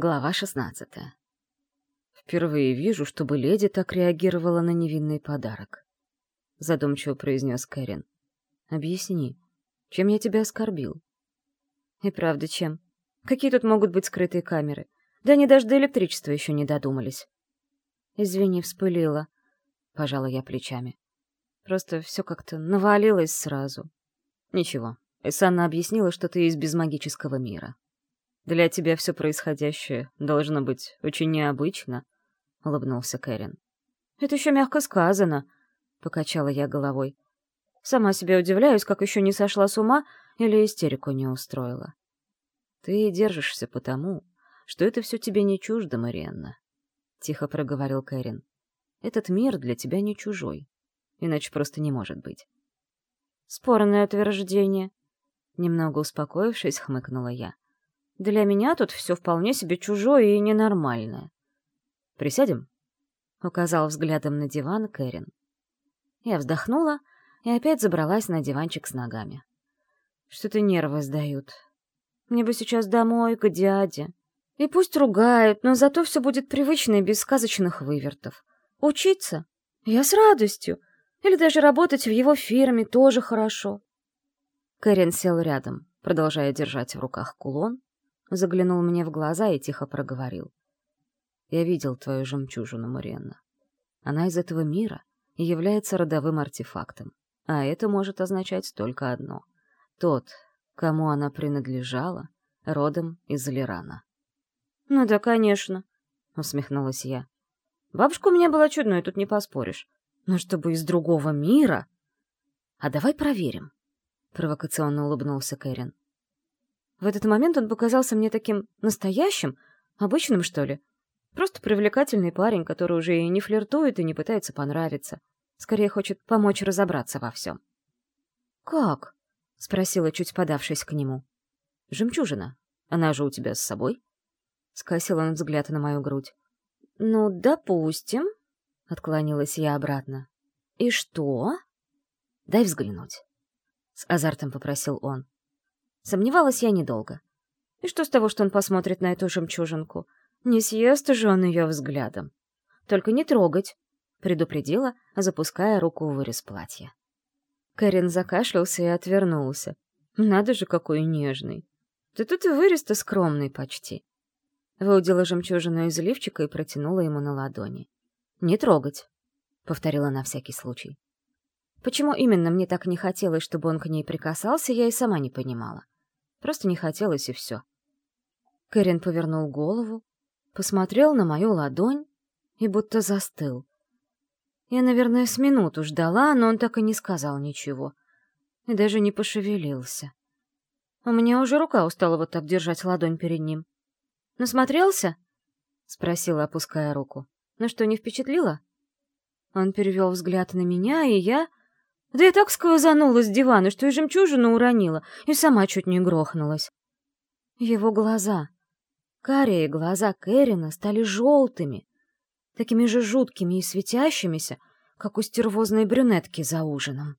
Глава шестнадцатая. «Впервые вижу, чтобы леди так реагировала на невинный подарок», — задумчиво произнес Кэрин. «Объясни, чем я тебя оскорбил?» «И правда, чем? Какие тут могут быть скрытые камеры? Да они даже до электричества еще не додумались». «Извини, вспылила», — пожала я плечами. «Просто все как-то навалилось сразу». «Ничего, Эсанна объяснила, что ты из безмагического мира. Для тебя все происходящее должно быть очень необычно», — улыбнулся Кэрин. «Это еще мягко сказано», — покачала я головой. «Сама себе удивляюсь, как еще не сошла с ума или истерику не устроила». «Ты держишься потому, что это все тебе не чуждо, Мариенна», — тихо проговорил Кэрин. «Этот мир для тебя не чужой, иначе просто не может быть». «Спорное утверждение», — немного успокоившись, хмыкнула я. Для меня тут все вполне себе чужое и ненормальное. «Присядем?» — указал взглядом на диван Кэрин. Я вздохнула и опять забралась на диванчик с ногами. Что-то нервы сдают. Мне бы сейчас домой, к дяде. И пусть ругают, но зато все будет привычно и без сказочных вывертов. Учиться? Я с радостью. Или даже работать в его фирме тоже хорошо. Кэрин сел рядом, продолжая держать в руках кулон, заглянул мне в глаза и тихо проговорил. «Я видел твою жемчужину, Муренна. Она из этого мира и является родовым артефактом, а это может означать только одно. Тот, кому она принадлежала, родом из Лирана». «Ну да, конечно», — усмехнулась я. «Бабушка у меня была чудной, тут не поспоришь. Но чтобы из другого мира...» «А давай проверим», — провокационно улыбнулся Кэрин. В этот момент он показался мне таким настоящим, обычным, что ли. Просто привлекательный парень, который уже и не флиртует, и не пытается понравиться. Скорее хочет помочь разобраться во всем. «Как?» — спросила, чуть подавшись к нему. «Жемчужина. Она же у тебя с собой?» Скосил он взгляд на мою грудь. «Ну, допустим», — отклонилась я обратно. «И что?» «Дай взглянуть», — с азартом попросил он. Сомневалась я недолго. И что с того, что он посмотрит на эту жемчужинку? Не съест же он ее взглядом. Только не трогать, — предупредила, запуская руку в вырез платья. Кэрин закашлялся и отвернулся. Надо же, какой нежный. Да тут и вырез-то скромный почти. Выудила жемчужину из лифчика и протянула ему на ладони. «Не трогать», — повторила на всякий случай. Почему именно мне так не хотелось, чтобы он к ней прикасался, я и сама не понимала. Просто не хотелось, и все. Кэрин повернул голову, посмотрел на мою ладонь и будто застыл. Я, наверное, с минуту ждала, но он так и не сказал ничего. И даже не пошевелился. У меня уже рука устала вот так держать ладонь перед ним. «Насмотрелся?» — спросила, опуская руку. «Ну что, не впечатлило?» Он перевел взгляд на меня, и я да я так сквозанула с дивана, что и жемчужину уронила, и сама чуть не грохнулась. Его глаза, карие глаза Кэрина, стали желтыми, такими же жуткими и светящимися, как у стервозной брюнетки за ужином.